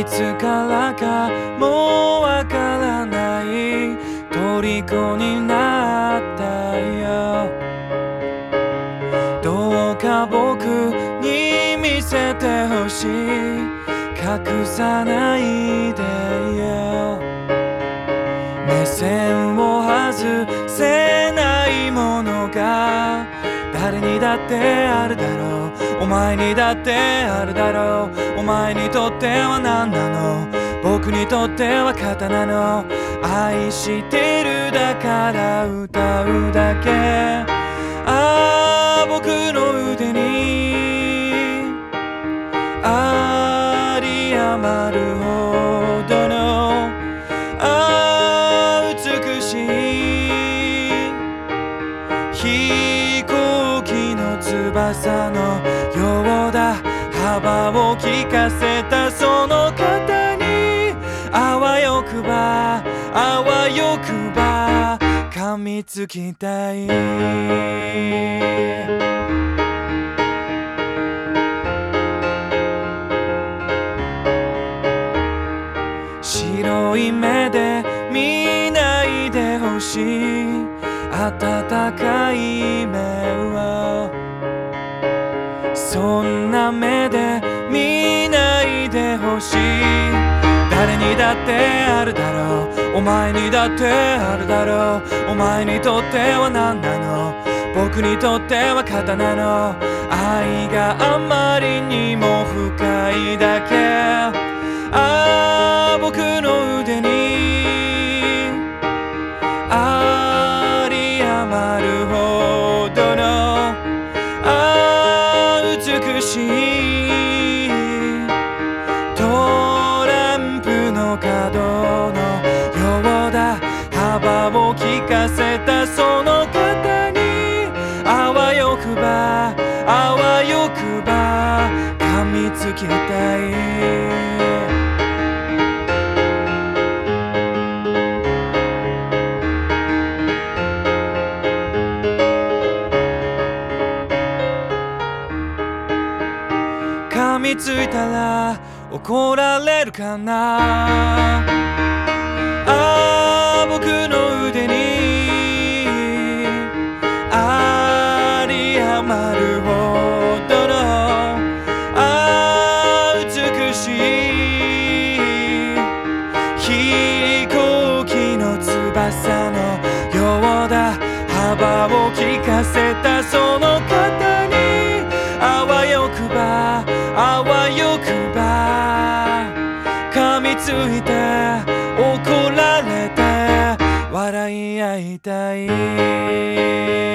いつからかもうわからない。虜になったよ。どうか僕に見せてほしい。隠さないでよ。目線を外誰にだってあるだろう。お前にだってあるだろう。お前にとっては何なの？僕にとっては刀の愛してるだから歌うだけ。翼のようだ幅を利かせたその方にあわよくばあわよくば噛みつきたい白い目で見ないでほしい。温かい目をそんな目で見ないでほしい。誰にだってあるだろう。お前にだってあるだろう。お前にとっては何なの。僕にとっては刀の愛があまりにも深いだけ。たその方にあわよくばあわよくば噛みつきたい。噛みついたら怒られるかな。かせたその方にあわよくばあわよくば噛みついて怒られて笑い合いたい。